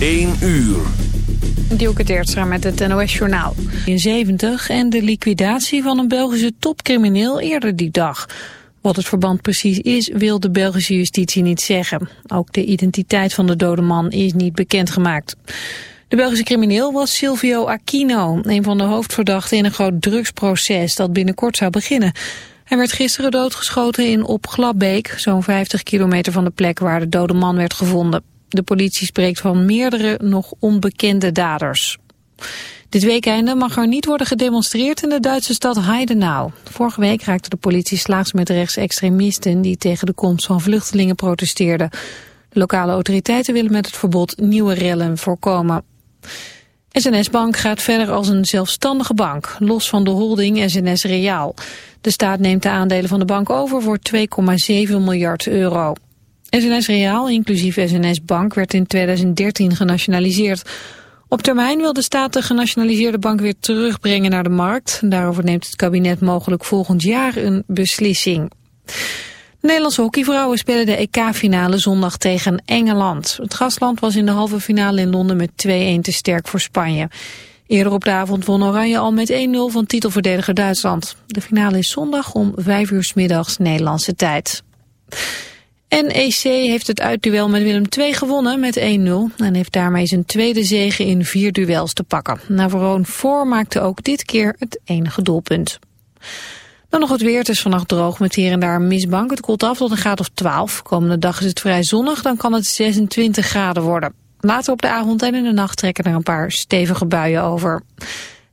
1 uur. Dielke Teertstra met het NOS-journaal. In 70 en de liquidatie van een Belgische topcrimineel eerder die dag. Wat het verband precies is, wil de Belgische justitie niet zeggen. Ook de identiteit van de dode man is niet bekendgemaakt. De Belgische crimineel was Silvio Aquino, een van de hoofdverdachten in een groot drugsproces dat binnenkort zou beginnen. Hij werd gisteren doodgeschoten in Op Glabbeek, zo'n 50 kilometer van de plek waar de dode man werd gevonden. De politie spreekt van meerdere nog onbekende daders. Dit weekende mag er niet worden gedemonstreerd in de Duitse stad Heidenau. Vorige week raakte de politie slaags met rechtsextremisten die tegen de komst van vluchtelingen protesteerden. De lokale autoriteiten willen met het verbod nieuwe rellen voorkomen. SNS Bank gaat verder als een zelfstandige bank, los van de holding SNS Reaal. De staat neemt de aandelen van de bank over voor 2,7 miljard euro. SNS Reaal, inclusief SNS Bank, werd in 2013 genationaliseerd. Op termijn wil de staat de genationaliseerde bank weer terugbrengen naar de markt. Daarover neemt het kabinet mogelijk volgend jaar een beslissing. Nederlandse hockeyvrouwen spelen de EK-finale zondag tegen Engeland. Het gastland was in de halve finale in Londen met 2-1 te sterk voor Spanje. Eerder op de avond won Oranje al met 1-0 van titelverdediger Duitsland. De finale is zondag om 5 uur middags Nederlandse tijd. NEC heeft het uitduel met Willem II gewonnen met 1-0 en heeft daarmee zijn tweede zege in vier duels te pakken. Navarone voor maakte ook dit keer het enige doelpunt. Dan nog het weer. Het is vannacht droog met hier en daar een misbank. Het koelt af tot een graad of 12. Komende dag is het vrij zonnig. Dan kan het 26 graden worden. Later op de avond en in de nacht trekken er een paar stevige buien over.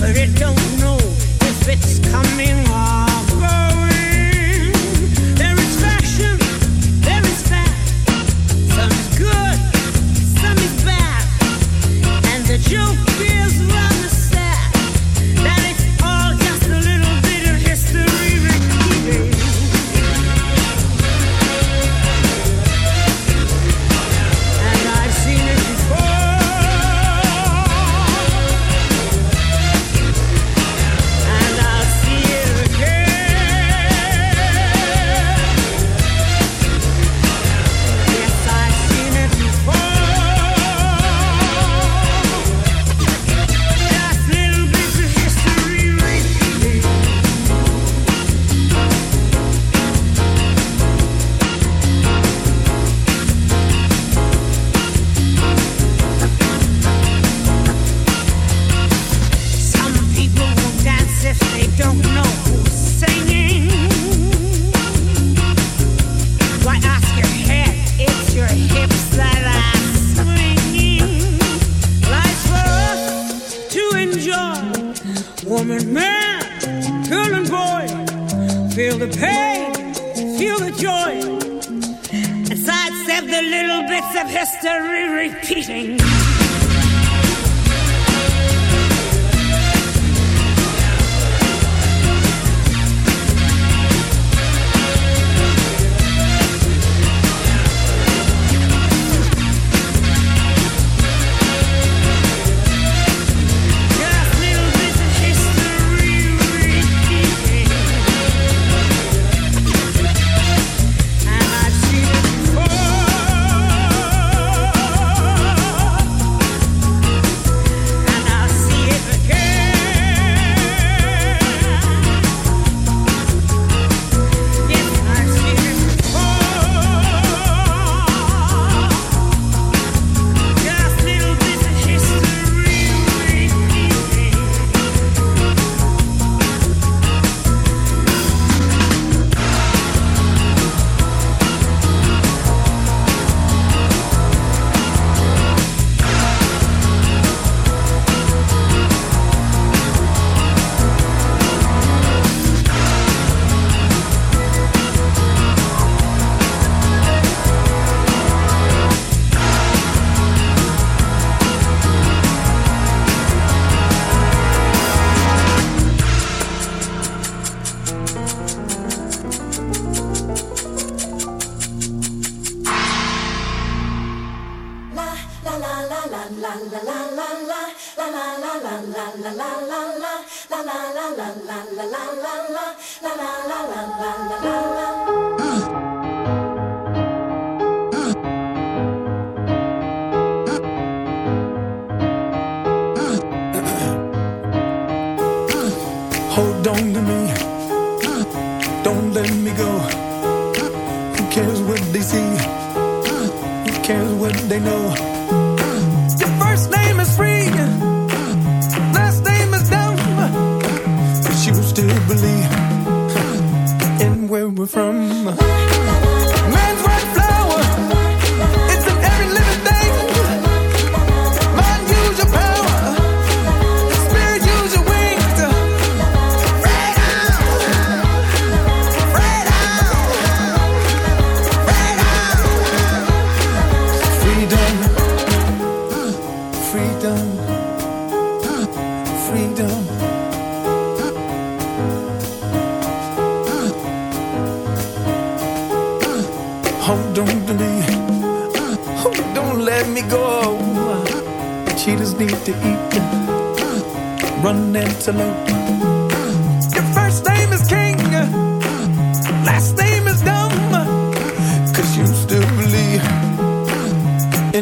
But it don't know if it's coming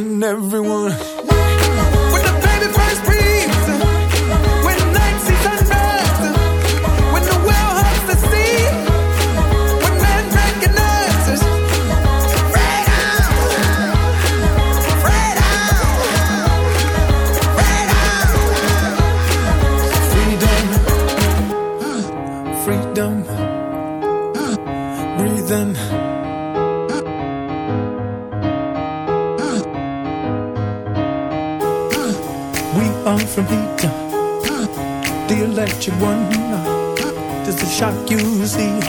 and everyone. With the baby first please. far from Peter, The electric one. Does it shock you? See,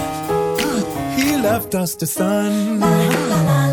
he left us the sun.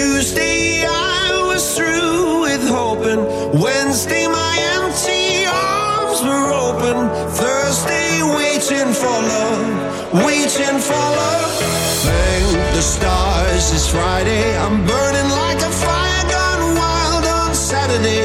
Tuesday I was through with hoping. Wednesday my empty arms were open. Thursday waiting for love, waiting for love. Thank the stars it's Friday. I'm burning like a fire gone wild on Saturday.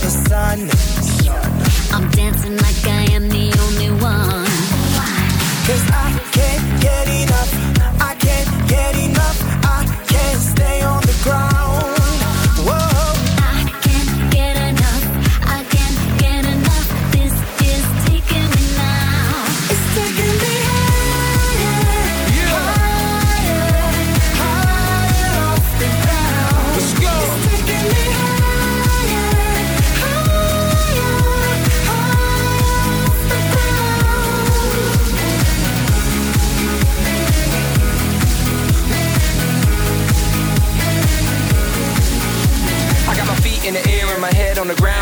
The sun. I'm dancing like I am the only one. Cause I